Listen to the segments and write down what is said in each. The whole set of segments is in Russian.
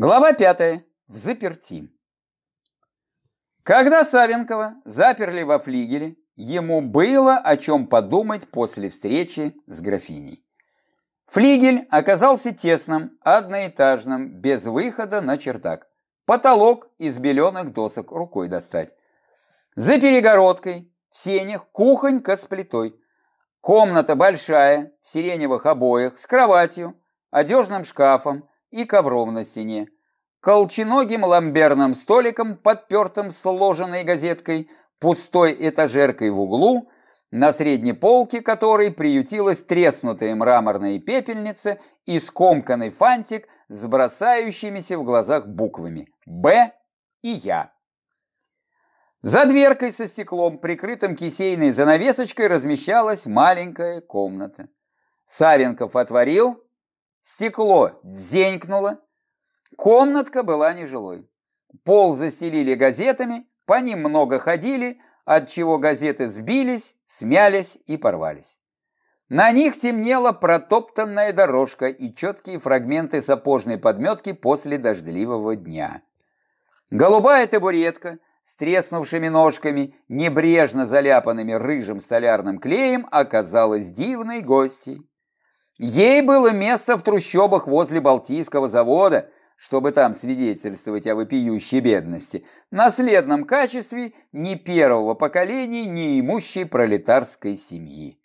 Глава пятая. В заперти. Когда Савенкова заперли во флигеле, ему было о чем подумать после встречи с графиней. Флигель оказался тесным, одноэтажным, без выхода на чердак. Потолок из беленых досок рукой достать. За перегородкой, в сенях, кухонька с плитой. Комната большая, в сиреневых обоях, с кроватью, одежным шкафом, и ковром на стене, колченогим ламберным столиком, подпертым сложенной газеткой, пустой этажеркой в углу, на средней полке которой приютилась треснутая мраморная пепельница и скомканный фантик с бросающимися в глазах буквами «Б» и «Я». За дверкой со стеклом, прикрытым кисейной занавесочкой, размещалась маленькая комната. Савенков отворил, Стекло дзенькнуло. Комнатка была нежилой. Пол застелили газетами, по ним много ходили, от чего газеты сбились, смялись и порвались. На них темнела протоптанная дорожка и четкие фрагменты сапожной подметки после дождливого дня. Голубая табуретка с треснувшими ножками, небрежно заляпанными рыжим столярным клеем, оказалась дивной гостьей. Ей было место в трущобах возле Балтийского завода, чтобы там свидетельствовать о вопиющей бедности, наследном качестве ни первого поколения, ни имущей пролетарской семьи.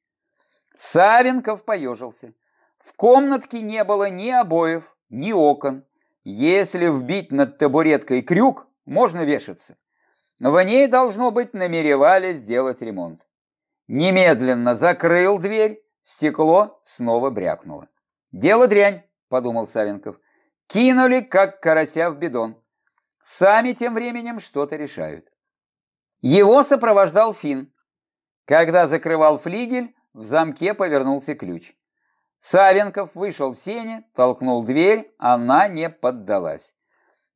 Савенков поежился. В комнатке не было ни обоев, ни окон. Если вбить над табуреткой крюк, можно вешаться. В ней, должно быть, намеревались сделать ремонт. Немедленно закрыл дверь, Стекло снова брякнуло. «Дело дрянь», — подумал Савенков. «Кинули, как карася в бидон. Сами тем временем что-то решают». Его сопровождал Фин. Когда закрывал флигель, в замке повернулся ключ. Савенков вышел в сене, толкнул дверь, она не поддалась.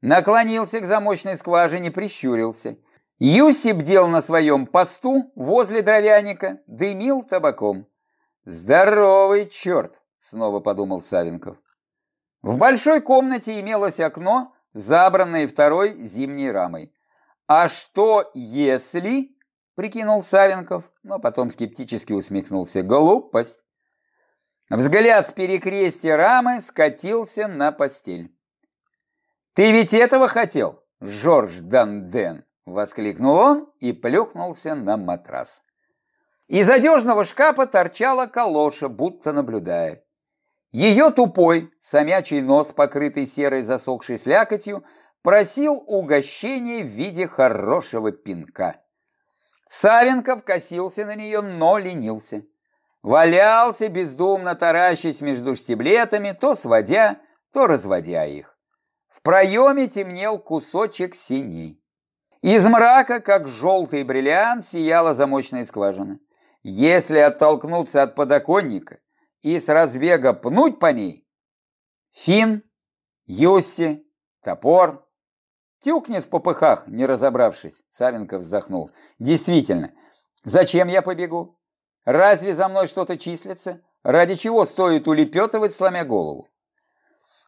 Наклонился к замочной скважине, прищурился. Юси бдел на своем посту возле дровяника, дымил табаком. «Здоровый черт!» — снова подумал Савенков. В большой комнате имелось окно, забранное второй зимней рамой. «А что если...» — прикинул Савенков, но потом скептически усмехнулся. «Глупость!» Взгляд с перекрестия рамы скатился на постель. «Ты ведь этого хотел, Жорж Данден!» — воскликнул он и плюхнулся на матрас. Из одежного шкафа торчала калоша, будто наблюдая. Ее тупой, самячий нос, покрытый серой засохшей слякотью, просил угощения в виде хорошего пинка. Савенков косился на нее, но ленился. Валялся, бездумно таращась между штиблетами, то сводя, то разводя их. В проеме темнел кусочек синей. Из мрака, как желтый бриллиант, сияла замочная скважина. Если оттолкнуться от подоконника и с разбега пнуть по ней, фин, юсси, топор, тюкнет в попыхах, не разобравшись, Савенко вздохнул. Действительно, зачем я побегу? Разве за мной что-то числится? Ради чего стоит улепетывать, сломя голову?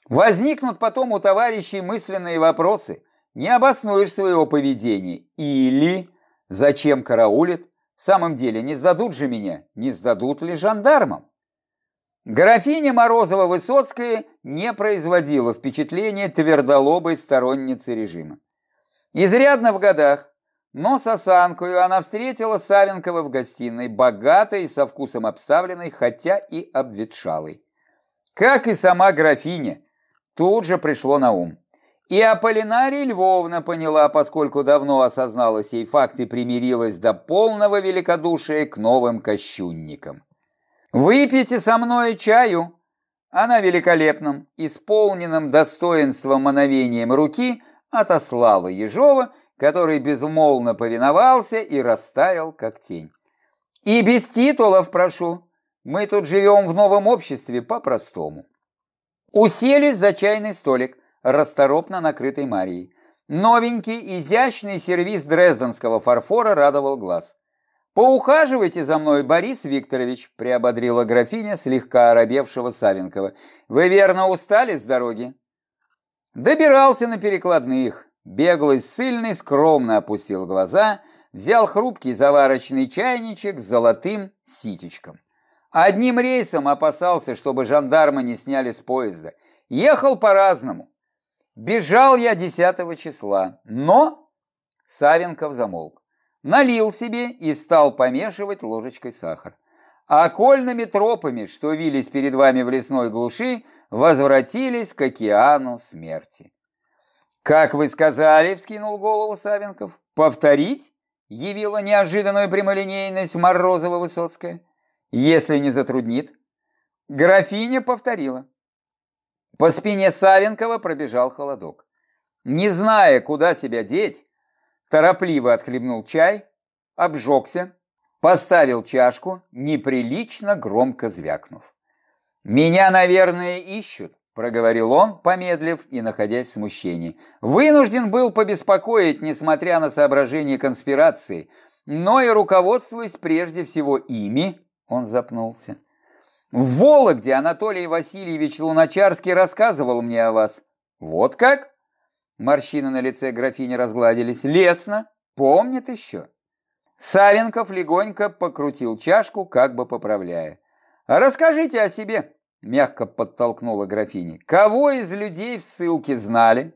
Возникнут потом у товарищей мысленные вопросы, не обоснуешь своего поведения. Или зачем караулит? В самом деле, не сдадут же меня, не сдадут ли жандармам? Графиня Морозова-Высоцкая не производила впечатления твердолобой сторонницы режима. Изрядно в годах, но с осанкою она встретила Савенкова в гостиной, богатой и со вкусом обставленной, хотя и обветшалой. Как и сама графиня, тут же пришло на ум. И Аполлинария Львовна поняла, поскольку давно осознала сей факт и примирилась до полного великодушия к новым кощунникам. «Выпейте со мной чаю!» Она великолепным, исполненным достоинством мановением руки отослала Ежова, который безмолвно повиновался и растаял, как тень. «И без титулов прошу, мы тут живем в новом обществе по-простому». Уселись за чайный столик – расторопно накрытой Марией. Новенький, изящный сервиз дрезденского фарфора радовал глаз. «Поухаживайте за мной, Борис Викторович», – приободрила графиня слегка оробевшего Савенкова. «Вы верно устали с дороги?» Добирался на перекладных. Беглый ссыльный скромно опустил глаза, взял хрупкий заварочный чайничек с золотым ситечком. Одним рейсом опасался, чтобы жандармы не сняли с поезда. Ехал по-разному. Бежал я 10 числа, но... Савенков замолк. Налил себе и стал помешивать ложечкой сахар. А окольными тропами, что вились перед вами в лесной глуши, возвратились к океану смерти. «Как вы сказали», — вскинул голову Савенков, — «повторить?» — явила неожиданную прямолинейность Морозова-Высоцкая. «Если не затруднит». Графиня повторила. По спине Савенкова пробежал холодок. Не зная, куда себя деть, торопливо отхлебнул чай, обжегся, поставил чашку, неприлично громко звякнув. «Меня, наверное, ищут», — проговорил он, помедлив и находясь в смущении. «Вынужден был побеспокоить, несмотря на соображения конспирации, но и руководствуясь прежде всего ими», — он запнулся. «В Вологде Анатолий Васильевич Луначарский рассказывал мне о вас». «Вот как?» Морщины на лице графини разгладились. «Лесно. Помнит еще». Савенков легонько покрутил чашку, как бы поправляя. «Расскажите о себе», — мягко подтолкнула графиня. «Кого из людей в ссылке знали?»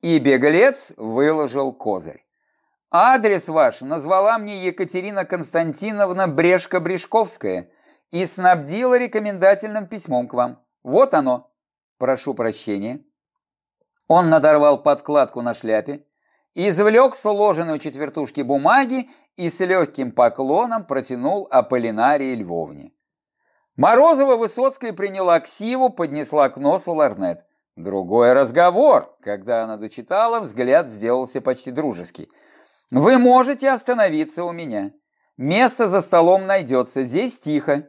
И беглец выложил козырь. «Адрес ваш назвала мне Екатерина Константиновна Брешко-Брешковская и снабдила рекомендательным письмом к вам. Вот оно. Прошу прощения». Он надорвал подкладку на шляпе, извлек сложенную четвертушки бумаги и с легким поклоном протянул Аполлинарии Львовне. Морозова-Высоцкая приняла ксиву, поднесла к носу ларнет. Другой разговор, когда она дочитала, взгляд сделался почти дружеский. «Вы можете остановиться у меня. Место за столом найдется, здесь тихо.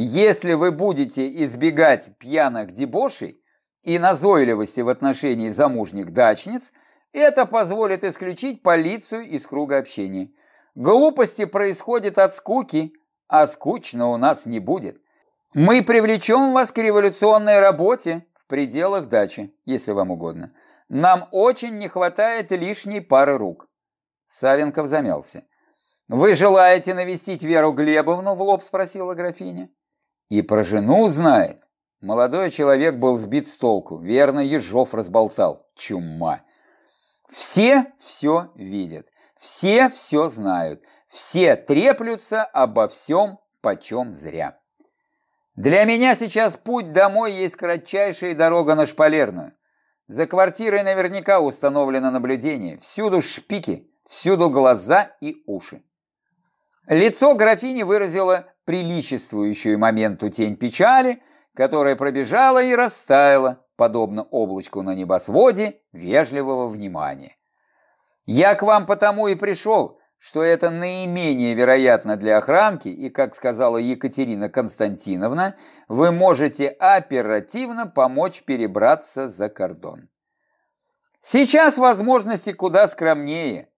Если вы будете избегать пьяных дебошей и назойливости в отношении замужних дачниц, это позволит исключить полицию из круга общения. Глупости происходят от скуки, а скучно у нас не будет. Мы привлечем вас к революционной работе в пределах дачи, если вам угодно. Нам очень не хватает лишней пары рук. Савенков замялся. «Вы желаете навестить Веру Глебовну?» – в лоб спросила графиня. «И про жену знает». Молодой человек был сбит с толку. Верно, Ежов разболтал. Чума. Все все видят. Все все знают. Все треплются обо всем, почем зря. Для меня сейчас путь домой есть кратчайшая дорога на шпалерную. За квартирой наверняка установлено наблюдение. Всюду шпики, всюду глаза и уши. Лицо графини выразило приличествующую моменту тень печали, которая пробежала и растаяла, подобно облачку на небосводе вежливого внимания. «Я к вам потому и пришел, что это наименее вероятно для охранки, и, как сказала Екатерина Константиновна, вы можете оперативно помочь перебраться за кордон. Сейчас возможности куда скромнее,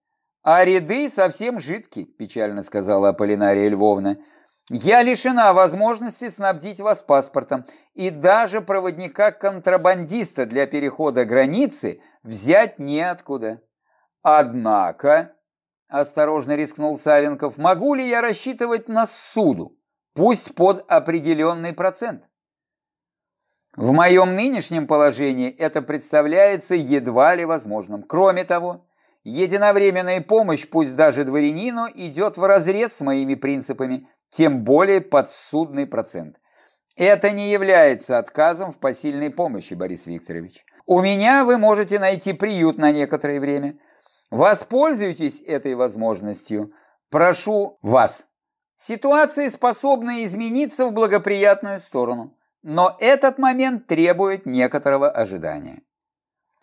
а ряды совсем жидкие, печально сказала Аполлинария Львовна. Я лишена возможности снабдить вас паспортом, и даже проводника-контрабандиста для перехода границы взять неоткуда. Однако, Осторожно рискнул Савенков. Могу ли я рассчитывать на суду? Пусть под определенный процент. В моем нынешнем положении это представляется едва ли возможным. Кроме того, единовременная помощь, пусть даже дворянину, идет вразрез с моими принципами, тем более подсудный процент. Это не является отказом в посильной помощи, Борис Викторович. У меня вы можете найти приют на некоторое время – Воспользуйтесь этой возможностью. Прошу вас. Ситуация способна измениться в благоприятную сторону, но этот момент требует некоторого ожидания.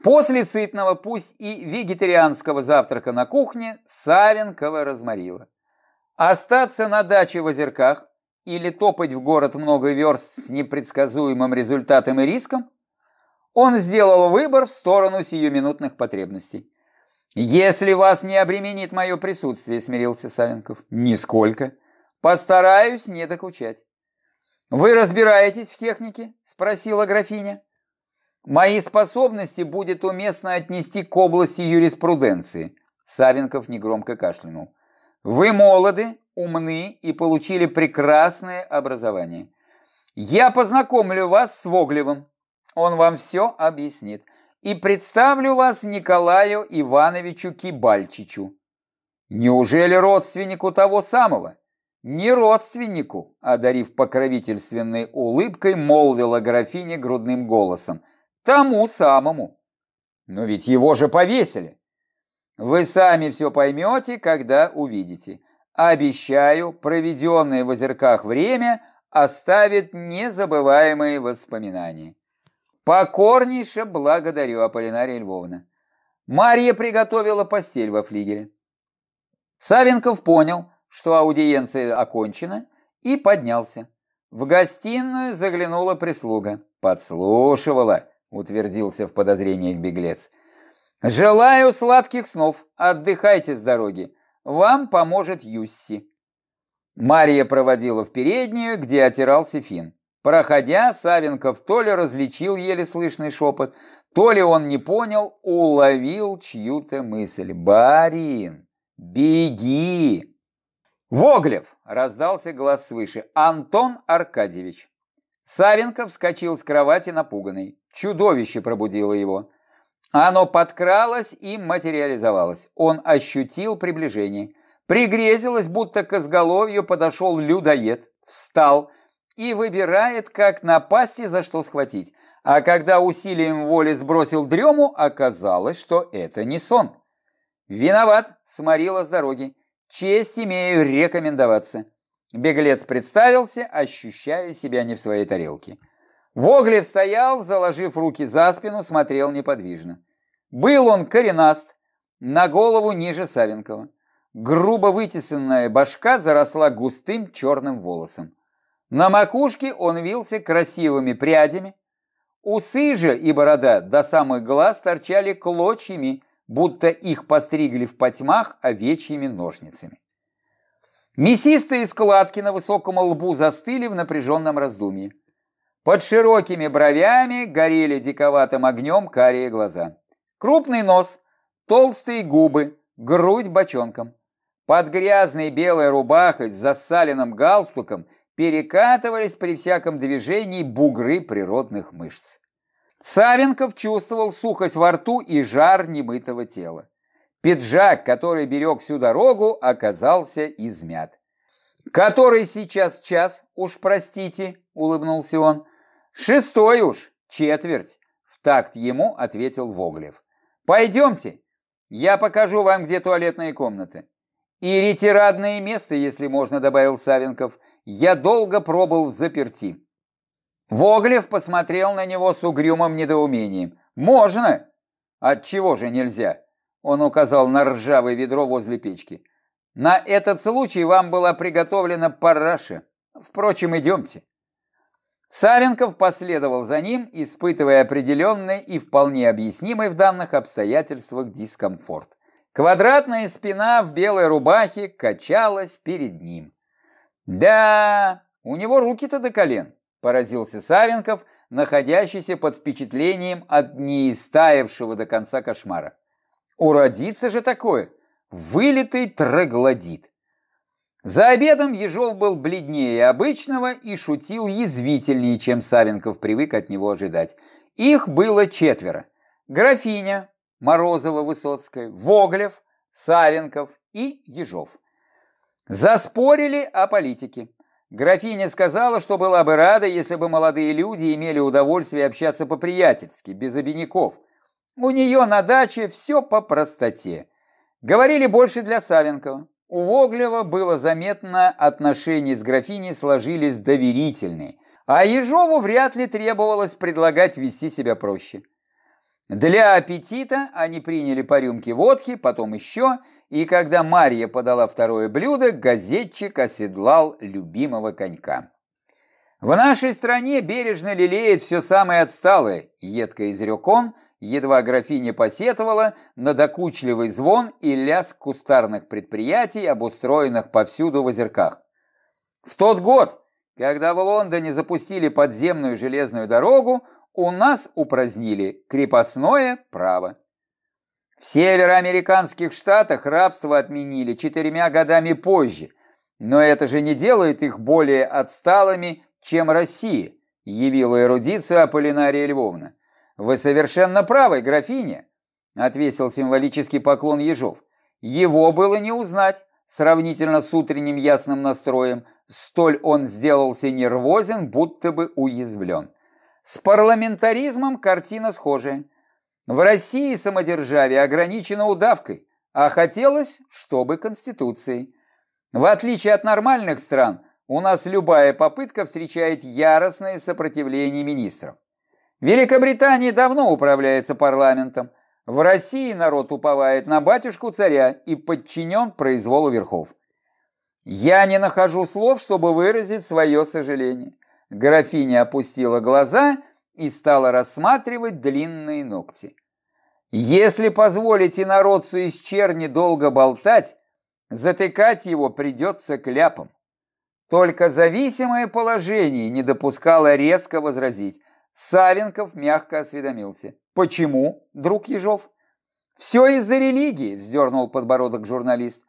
После сытного, пусть и вегетарианского завтрака на кухне, Савенкова разморила. Остаться на даче в озерках или топать в город много верст с непредсказуемым результатом и риском, он сделал выбор в сторону сиюминутных потребностей. «Если вас не обременит мое присутствие», — смирился Савенков. «Нисколько. Постараюсь не докучать». «Вы разбираетесь в технике?» — спросила графиня. Мои способности будет уместно отнести к области юриспруденции. Савенков негромко кашлянул. Вы молоды, умны и получили прекрасное образование. Я познакомлю вас с Воглевым. Он вам все объяснит. И представлю вас Николаю Ивановичу Кибальчичу. Неужели родственнику того самого? Не родственнику, одарив покровительственной улыбкой, молвила графиня грудным голосом. Тому самому. Но ведь его же повесили. Вы сами все поймете, когда увидите. Обещаю, проведенное в озерках время оставит незабываемые воспоминания. Покорнейше благодарю, Аполлинария Львовна. Марья приготовила постель во флигеле. Савенков понял, что аудиенция окончена, и поднялся. В гостиную заглянула прислуга. Подслушивала утвердился в подозрениях беглец. «Желаю сладких снов, отдыхайте с дороги. Вам поможет Юсси». Мария проводила в переднюю, где отирался Фин. Проходя, Савенков то ли различил еле слышный шепот, то ли он не понял, уловил чью-то мысль. «Барин, беги!» «Воглев!» — раздался глаз свыше. «Антон Аркадьевич!» Савенков вскочил с кровати напуганный. Чудовище пробудило его. Оно подкралось и материализовалось. Он ощутил приближение. Пригрезилось, будто к изголовью подошел людоед, встал и выбирает, как напасть и за что схватить. А когда усилием воли сбросил дрему, оказалось, что это не сон. «Виноват», — сморила с дороги. «Честь имею рекомендоваться». Беглец представился, ощущая себя не в своей тарелке. Воглев стоял, заложив руки за спину, смотрел неподвижно. Был он коренаст, на голову ниже Савенкова. Грубо вытесанная башка заросла густым черным волосом. На макушке он вился красивыми прядями. Усы же и борода до самых глаз торчали клочьями, будто их постригли в потьмах овечьими ножницами. Мясистые складки на высоком лбу застыли в напряженном раздумье. Под широкими бровями горели диковатым огнем карие глаза. Крупный нос, толстые губы, грудь бочонком. Под грязной белой рубахой с засаленным галстуком перекатывались при всяком движении бугры природных мышц. Савенков чувствовал сухость во рту и жар немытого тела. Пиджак, который берег всю дорогу, оказался измят. «Который сейчас час, уж простите», — улыбнулся он. «Шестой уж, четверть», — в такт ему ответил Воглев. «Пойдемте, я покажу вам, где туалетные комнаты». «И ретирадное место, если можно», — добавил Савенков. «Я долго пробыл в заперти». Воглев посмотрел на него с угрюмым недоумением. «Можно!» «Отчего же нельзя?» Он указал на ржавое ведро возле печки. «На этот случай вам была приготовлена параша. Впрочем, идемте». Савенков последовал за ним, испытывая определенный и вполне объяснимый в данных обстоятельствах дискомфорт. Квадратная спина в белой рубахе качалась перед ним. «Да, у него руки-то до колен», – поразился Савенков, находящийся под впечатлением от неистаявшего до конца кошмара. «Уродится же такое! Вылитый троглодит!» За обедом Ежов был бледнее обычного и шутил язвительнее, чем Савенков привык от него ожидать. Их было четверо. Графиня, Морозова-Высоцкая, Воглев, Савенков и Ежов. Заспорили о политике. Графиня сказала, что была бы рада, если бы молодые люди имели удовольствие общаться по-приятельски, без обиняков. У нее на даче все по простоте. Говорили больше для Савенкова. У Воглева было заметно, отношения с графиней сложились доверительные, а Ежову вряд ли требовалось предлагать вести себя проще. Для аппетита они приняли по рюмке водки, потом еще, и когда Марья подала второе блюдо, газетчик оседлал любимого конька. «В нашей стране бережно лелеет все самое отсталое», — едко изрек он, — едва графиня посетовала на докучливый звон и лязг кустарных предприятий, обустроенных повсюду в озерках. В тот год, когда в Лондоне запустили подземную железную дорогу, у нас упразднили крепостное право. В североамериканских штатах рабство отменили четырьмя годами позже, но это же не делает их более отсталыми, чем Россия, явила эрудицию Аполлинария Львовна. Вы совершенно правы, графиня, отвесил символический поклон Ежов. Его было не узнать, сравнительно с утренним ясным настроем, столь он сделался нервозен, будто бы уязвлен. С парламентаризмом картина схожая. В России самодержавие ограничено удавкой, а хотелось, чтобы Конституцией. В отличие от нормальных стран, у нас любая попытка встречает яростное сопротивление министров. Великобритания давно управляется парламентом. В России народ уповает на батюшку царя и подчинен произволу верхов. Я не нахожу слов, чтобы выразить свое сожаление. Графиня опустила глаза и стала рассматривать длинные ногти. Если позволите народцу из черни долго болтать, затыкать его придется кляпом. Только зависимое положение не допускало резко возразить. Савенков мягко осведомился. «Почему, друг Ежов?» «Все из-за религии», — вздернул подбородок журналист.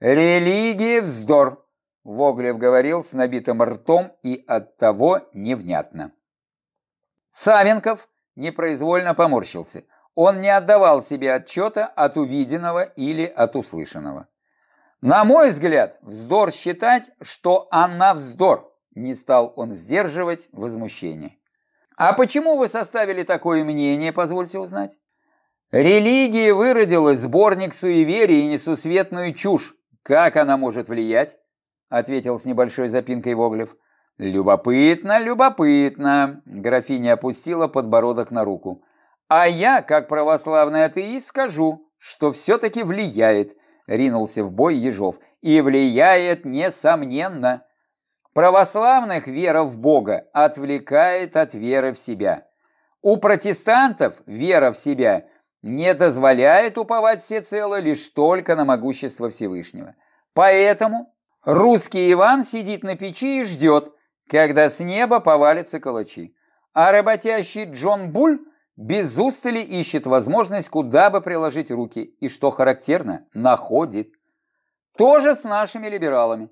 «Религия — вздор», — Воглев говорил с набитым ртом и оттого невнятно. Савенков непроизвольно поморщился. Он не отдавал себе отчета от увиденного или от услышанного. На мой взгляд, вздор считать, что она вздор, не стал он сдерживать возмущение. А почему вы составили такое мнение, позвольте узнать? Религия выродилась сборник суеверий и несусветную чушь. Как она может влиять? Ответил с небольшой запинкой Воглев. Любопытно, любопытно. Графиня опустила подбородок на руку. А я, как православный атеист, скажу, что все-таки влияет ринулся в бой Ежов, и влияет несомненно. Православных вера в Бога отвлекает от веры в себя. У протестантов вера в себя не дозволяет уповать всецело лишь только на могущество Всевышнего. Поэтому русский Иван сидит на печи и ждет, когда с неба повалятся калачи. А работящий Джон Буль без устали ищет возможность, куда бы приложить руки, и, что характерно, находит. То же с нашими либералами.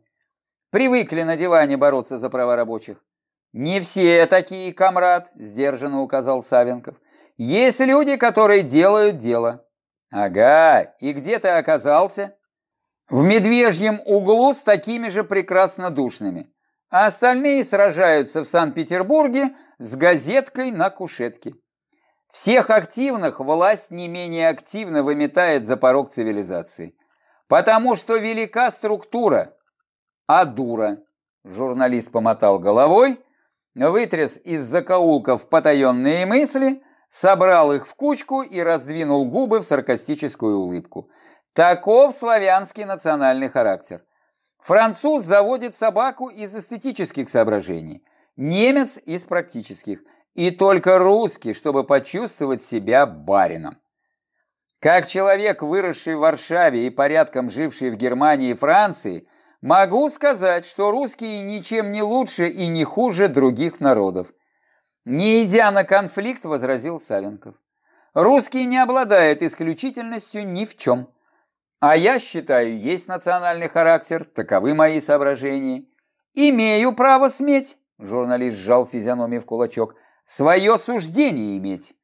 Привыкли на диване бороться за права рабочих. «Не все такие, комрад», – сдержанно указал Савенков. «Есть люди, которые делают дело». «Ага, и где ты оказался?» «В медвежьем углу с такими же прекрасно душными. А остальные сражаются в Санкт-Петербурге с газеткой на кушетке». Всех активных власть не менее активно выметает за порог цивилизации. Потому что велика структура, а дура. Журналист помотал головой, вытряс из закоулков потаенные мысли, собрал их в кучку и раздвинул губы в саркастическую улыбку. Таков славянский национальный характер. Француз заводит собаку из эстетических соображений, немец из практических – и только русский, чтобы почувствовать себя барином. Как человек, выросший в Варшаве и порядком живший в Германии и Франции, могу сказать, что русские ничем не лучше и не хуже других народов. Не идя на конфликт, возразил Савенков. Русский не обладает исключительностью ни в чем. А я считаю, есть национальный характер, таковы мои соображения. Имею право сметь, журналист сжал физиономию в кулачок, свое суждение иметь.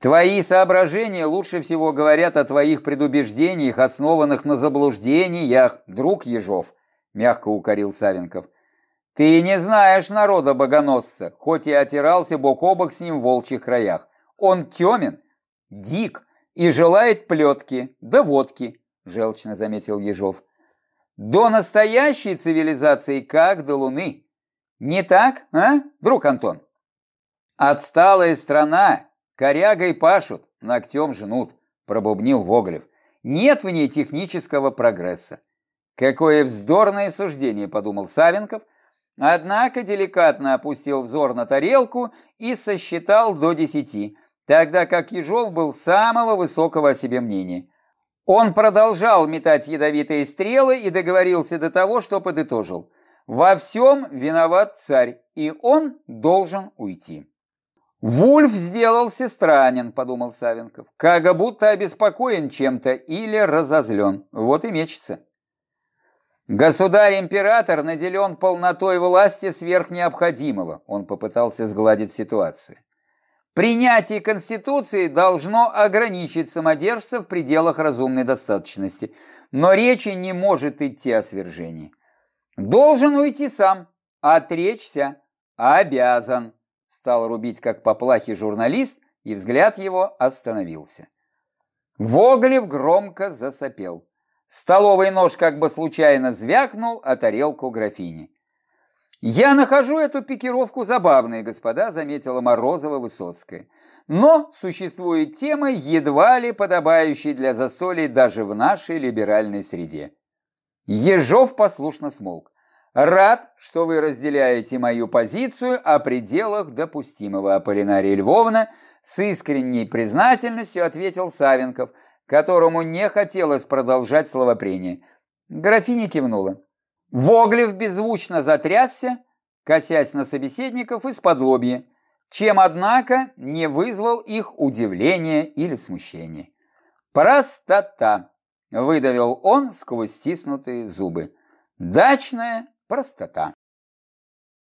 Твои соображения лучше всего говорят о твоих предубеждениях, основанных на заблуждениях, друг Ежов, мягко укорил Савенков. Ты не знаешь народа богоносца, хоть и отирался бок о бок с ним в волчьих краях. Он темен, дик и желает плетки, да водки, желчно заметил Ежов. До настоящей цивилизации как до луны. Не так, а, друг Антон? Отсталая страна, корягой пашут, ногтем жнут, пробубнил Воглев. Нет в ней технического прогресса. Какое вздорное суждение, подумал Савенков, однако деликатно опустил взор на тарелку и сосчитал до десяти, тогда как Ежов был самого высокого о себе мнения. Он продолжал метать ядовитые стрелы и договорился до того, что подытожил. Во всем виноват царь, и он должен уйти. Вульф сделался странен, подумал Савенков, как будто обеспокоен чем-то или разозлен. Вот и мечется. Государь-император наделен полнотой власти сверх необходимого. Он попытался сгладить ситуацию. Принятие Конституции должно ограничить самодержца в пределах разумной достаточности, но речи не может идти о свержении. Должен уйти сам, отречься, обязан, стал рубить как по плахе журналист, и взгляд его остановился. Воглев громко засопел. Столовый нож как бы случайно звякнул о тарелку графини. «Я нахожу эту пикировку забавной, господа», — заметила Морозова-Высоцкая. «Но существует тема, едва ли подобающая для застолий даже в нашей либеральной среде». Ежов послушно смолк. «Рад, что вы разделяете мою позицию о пределах допустимого, Аполлинария Львовна», с искренней признательностью ответил Савенков, которому не хотелось продолжать словопрение. Графиня кивнула. Воглев беззвучно затрясся, косясь на собеседников из-под лобья, чем, однако, не вызвал их удивления или смущения. «Простота!» – выдавил он сквозь стиснутые зубы. «Дачная простота!»